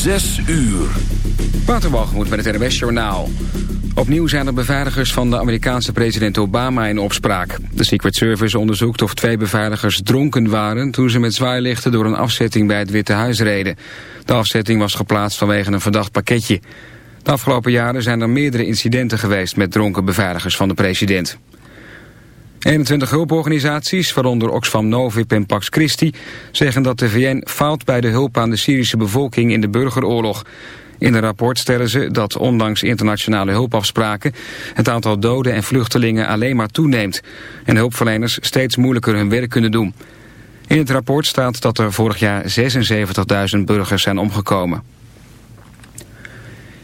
Zes uur. Waterwalgemoed met het NWS Journaal. Opnieuw zijn er beveiligers van de Amerikaanse president Obama in opspraak. De Secret Service onderzoekt of twee beveiligers dronken waren... toen ze met zwaailichten door een afzetting bij het Witte Huis reden. De afzetting was geplaatst vanwege een verdacht pakketje. De afgelopen jaren zijn er meerdere incidenten geweest... met dronken beveiligers van de president. 21 hulporganisaties, waaronder Oxfam Novib en Pax Christi... zeggen dat de VN faalt bij de hulp aan de Syrische bevolking in de burgeroorlog. In een rapport stellen ze dat ondanks internationale hulpafspraken... het aantal doden en vluchtelingen alleen maar toeneemt... en hulpverleners steeds moeilijker hun werk kunnen doen. In het rapport staat dat er vorig jaar 76.000 burgers zijn omgekomen.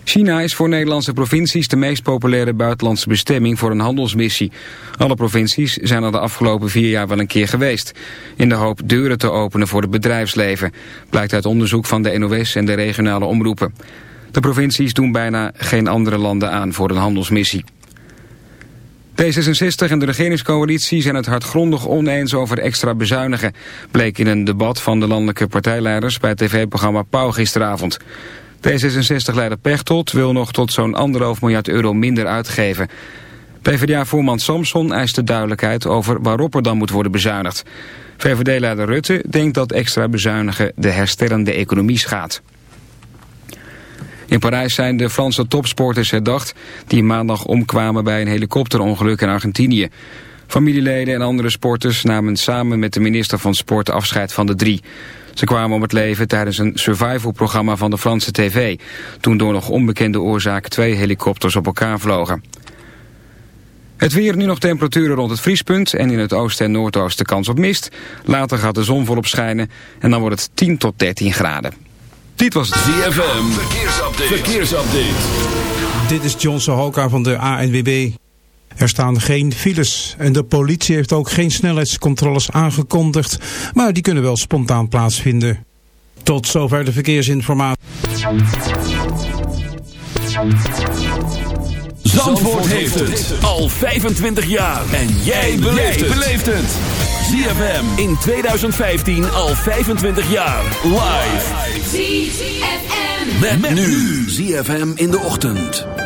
China is voor Nederlandse provincies de meest populaire buitenlandse bestemming voor een handelsmissie. Alle provincies zijn er de afgelopen vier jaar wel een keer geweest. In de hoop deuren te openen voor het bedrijfsleven. Blijkt uit onderzoek van de NOS en de regionale omroepen. De provincies doen bijna geen andere landen aan voor een handelsmissie. D66 en de regeringscoalitie zijn het hardgrondig oneens over extra bezuinigen, bleek in een debat van de landelijke partijleiders bij het tv-programma Pauw gisteravond. D66-leider Pechtold wil nog tot zo'n anderhalf miljard euro minder uitgeven. PvdA-voorman Samson eist de duidelijkheid over waarop er dan moet worden bezuinigd. VVD-leider Rutte denkt dat extra bezuinigen de herstellende economie schaadt. In Parijs zijn de Franse topsporters herdacht... die maandag omkwamen bij een helikopterongeluk in Argentinië. Familieleden en andere sporters namen samen met de minister van Sport afscheid van de drie. Ze kwamen om het leven tijdens een survival-programma van de Franse tv... toen door nog onbekende oorzaak twee helikopters op elkaar vlogen. Het weer, nu nog temperaturen rond het vriespunt... en in het oosten en noordoosten kans op mist. Later gaat de zon volop schijnen en dan wordt het 10 tot 13 graden. Dit was het ZFM, verkeersupdate. verkeersupdate. Dit is John Sohoka van de ANWB. Er staan geen files en de politie heeft ook geen snelheidscontroles aangekondigd, maar die kunnen wel spontaan plaatsvinden. Tot zover de verkeersinformatie. Zandvoort heeft het al 25 jaar en jij beleeft het. ZFM in 2015 al 25 jaar live. ZFM met, met nu ZFM in de ochtend.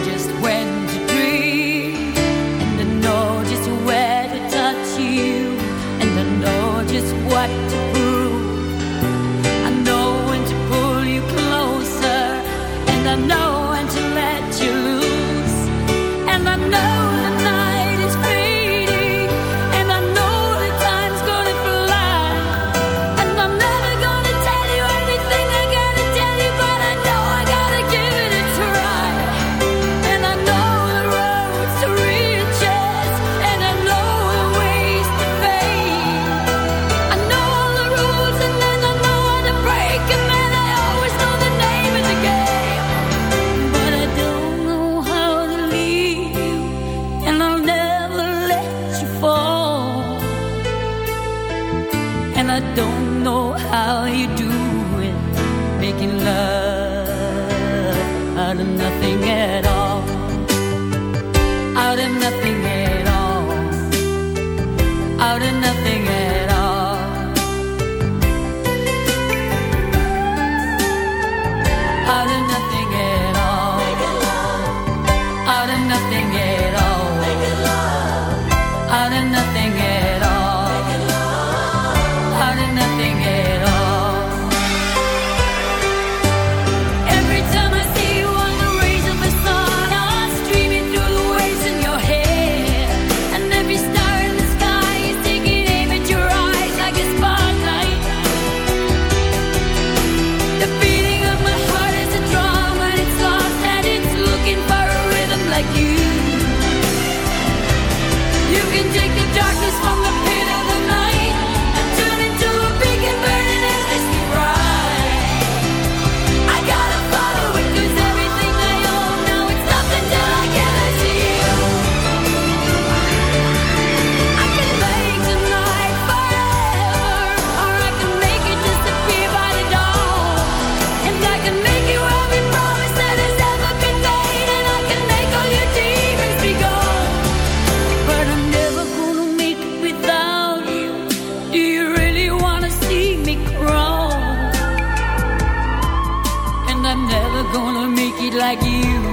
like you.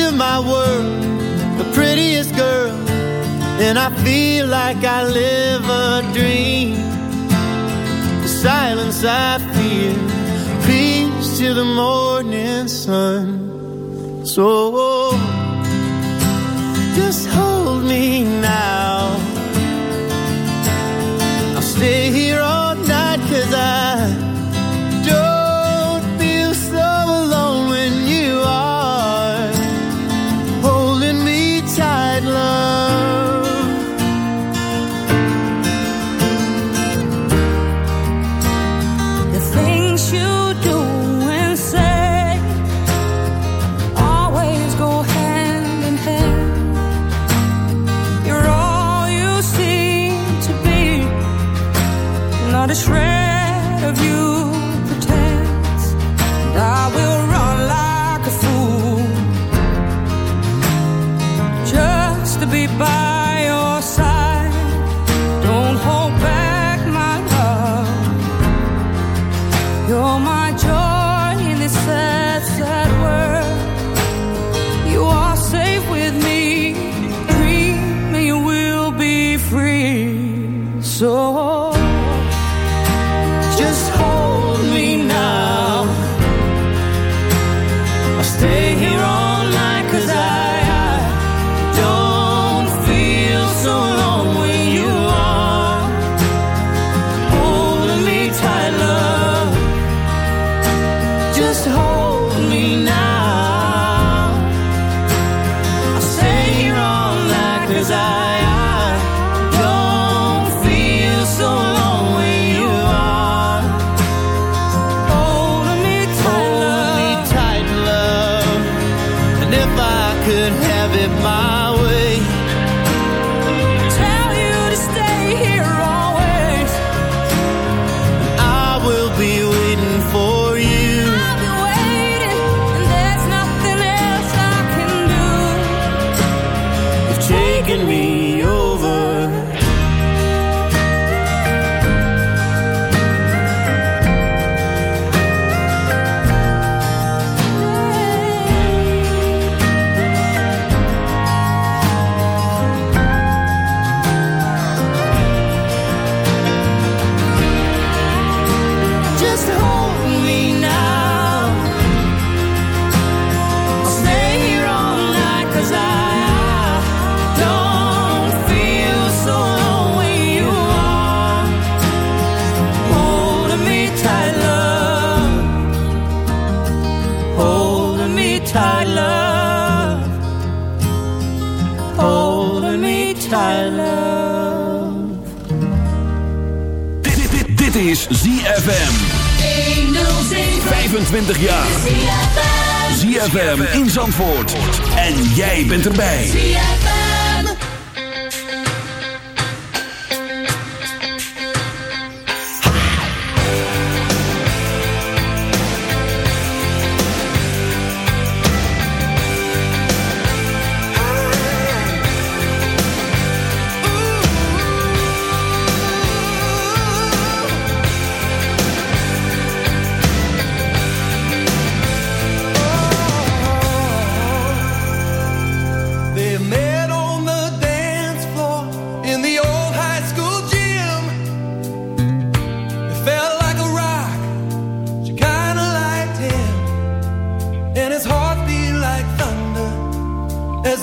of my world, the prettiest girl, and I feel like I live a dream. The silence I feel, peace to the morning sun. So just hold me now.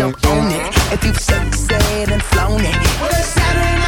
on it. If you've said and flown it. Well, it's Saturday night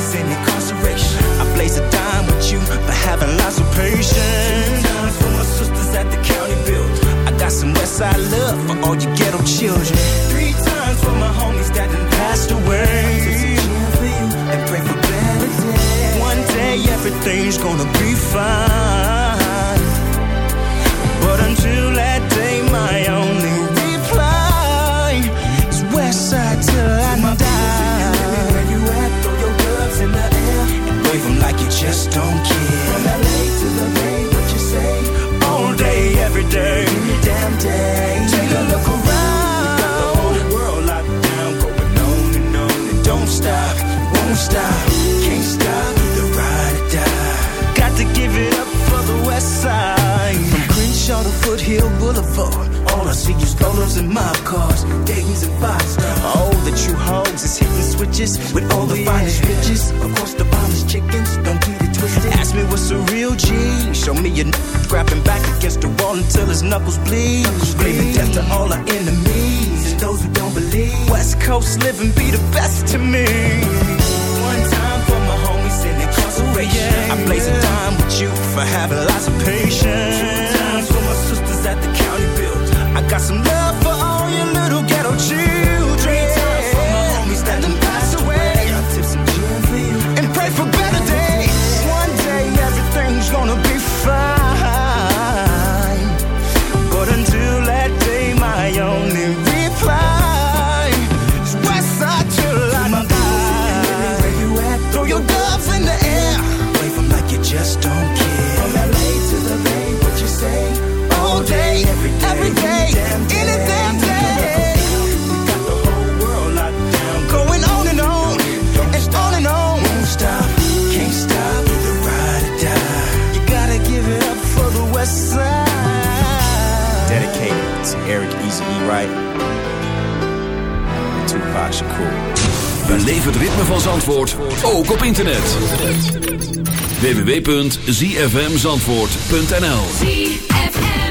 days in incarceration. I blaze a dime with you for having lots of patience. Times for my sisters at the county build. I got some Westside love for all you ghetto children. Three times for my homies that done passed away. for you And pray for better days. One day everything's gonna be fine cops and mob cars, Dayton's and five stars. Oh, the true hoes is hitting switches with all the yeah. finest riches. across course, the finest chickens, don't get it twisted. Ask me what's a real G. Show me a n grabbing back against the wall until his knuckles bleed. Screaming death to all our enemies and those who don't believe. West Coast living be the best to me. One time for my homies in incarceration. Oh, yeah, I blaze yeah. a dime with you for having lots of patience. Two times for my sisters at the county build. I got some love right? Tupac Shakur. Het ritme van Zandvoort, ook op internet. www.zfmzandvoort.nl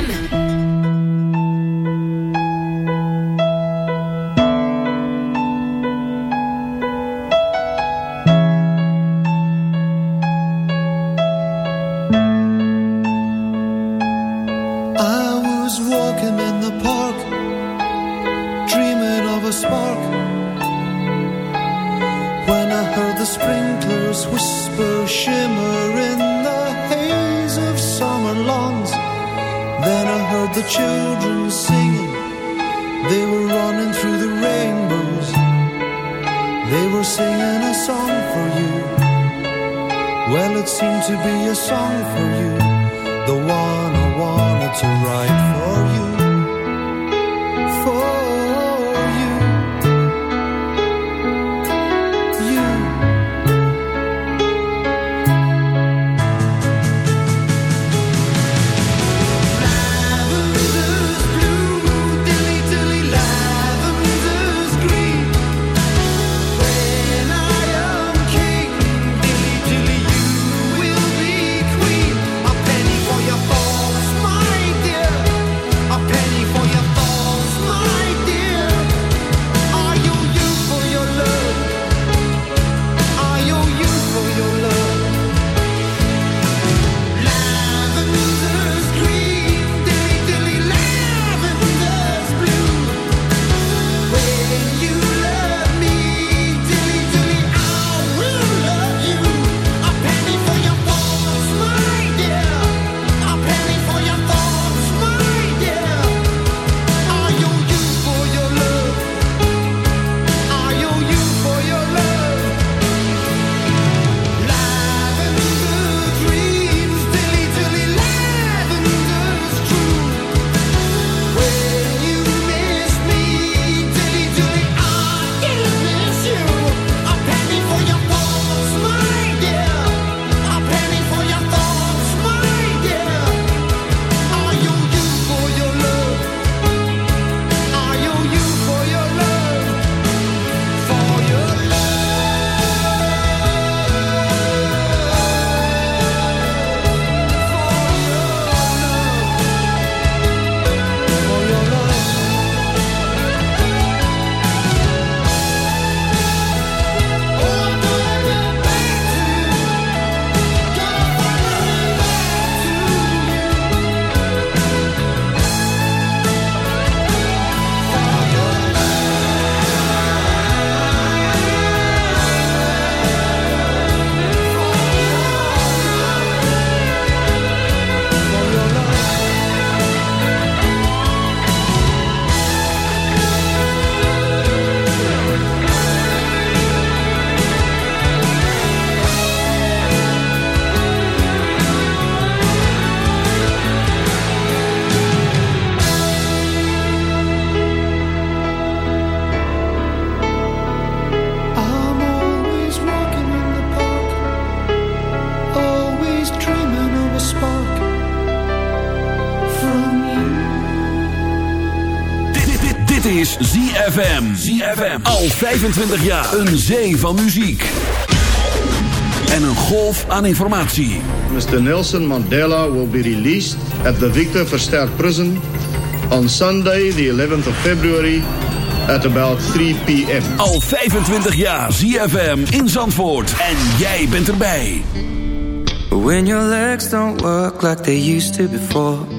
ZFM. ZFM. Al 25 jaar. Een zee van muziek. En een golf aan informatie. Mr. Nelson Mandela will be released at the Victor Verster Prison... on Sunday, the 11th of February... at about 3 p.m. Al 25 jaar. ZFM in Zandvoort. En jij bent erbij. When your legs don't work like they used to before...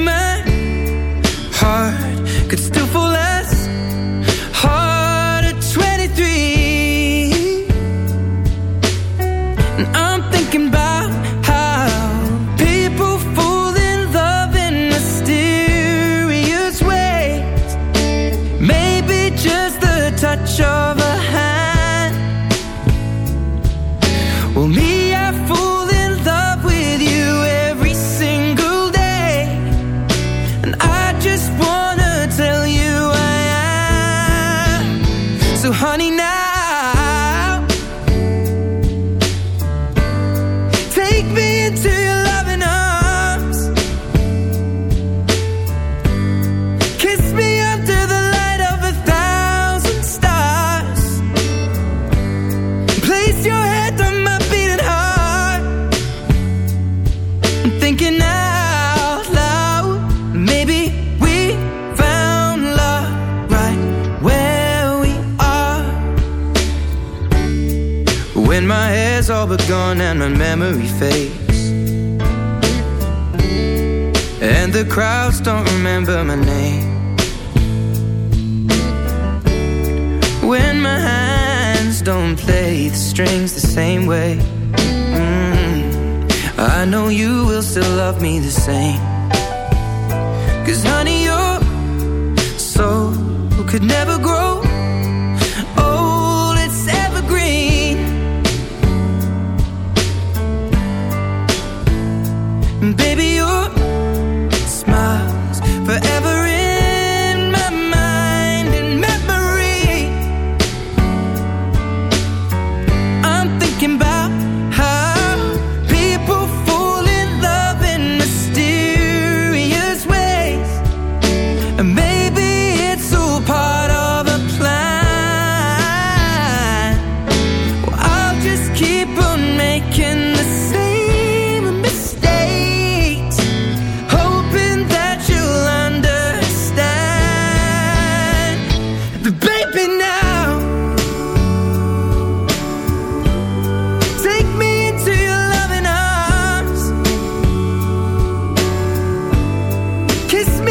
kiss me.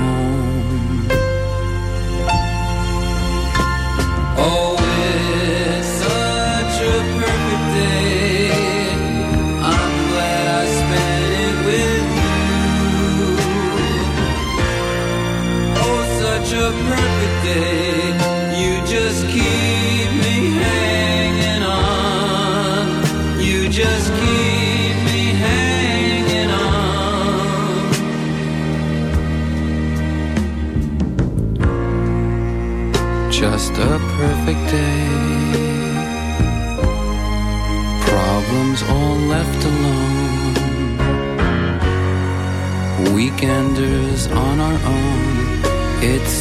Perfect day, you just keep me hanging on, you just keep me hanging on just a perfect day. Problems all left alone. Weekenders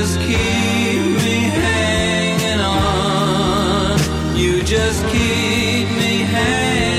Just keep me hanging on. You just keep me hanging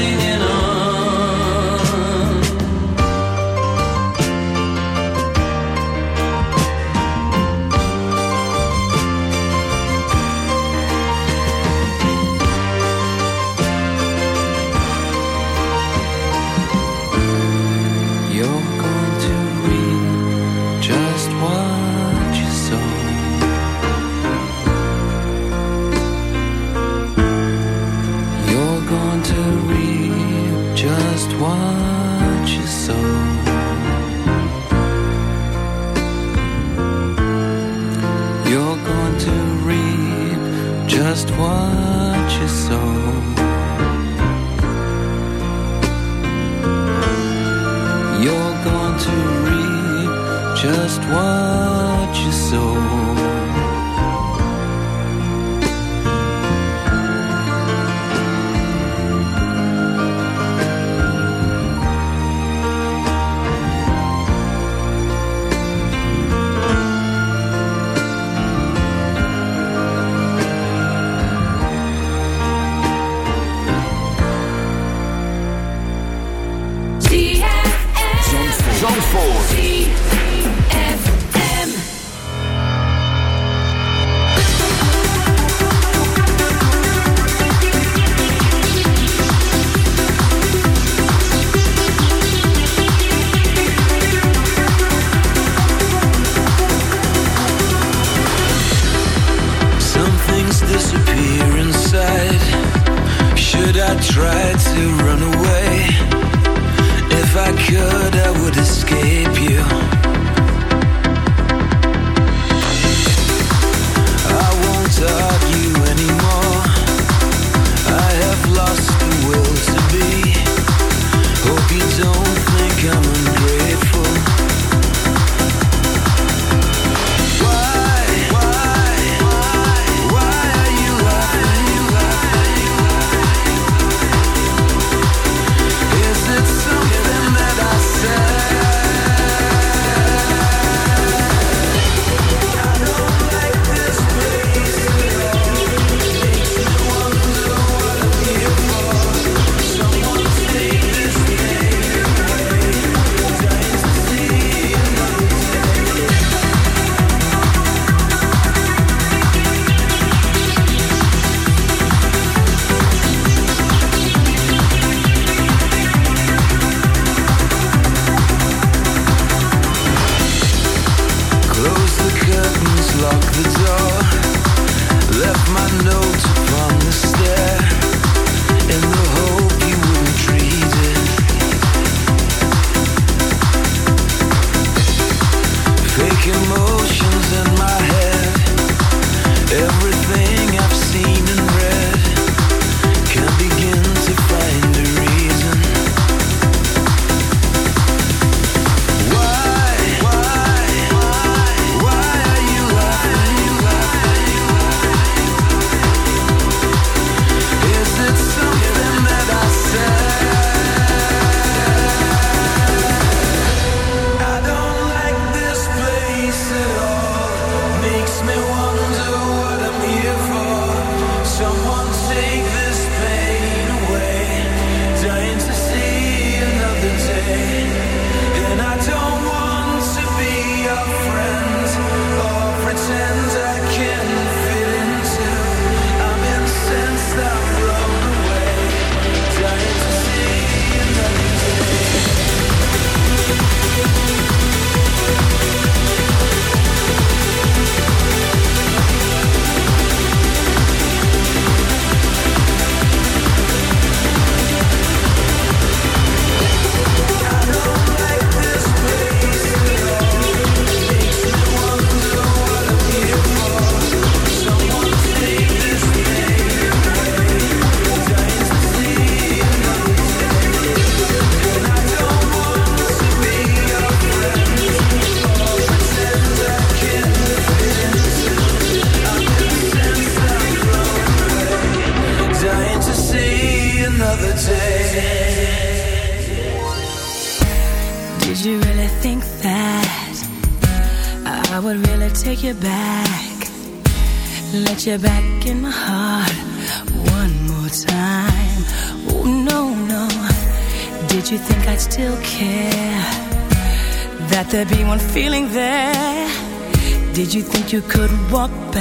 up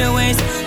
your ways.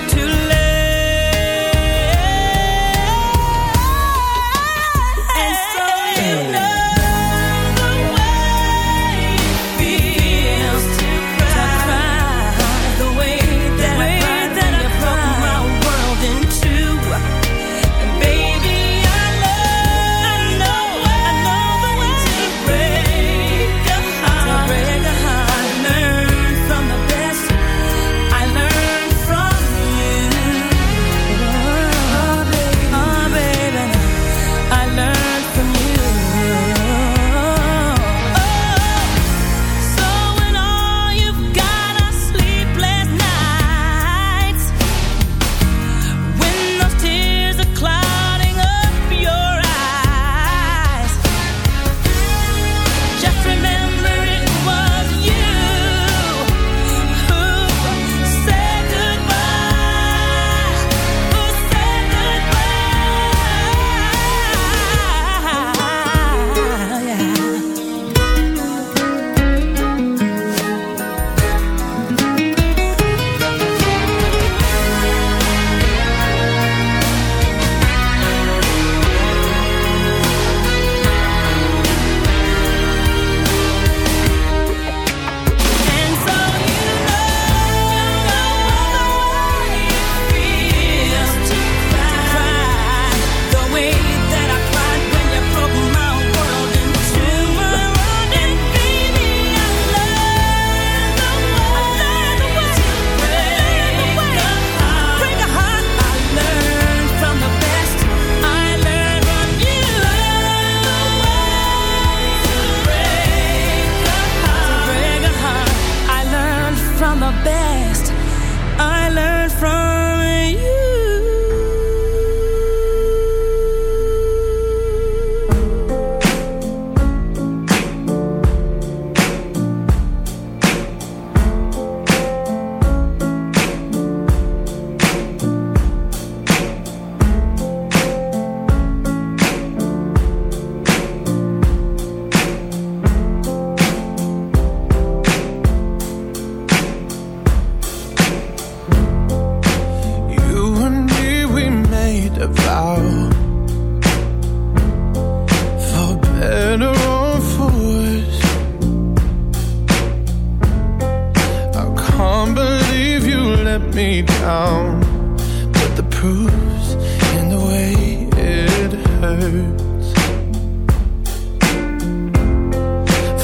hurts.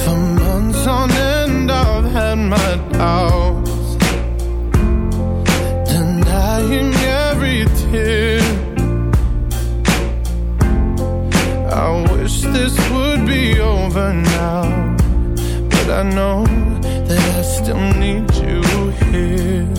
For months on end, I've had my doubts, denying every tear. I wish this would be over now, but I know that I still need you here.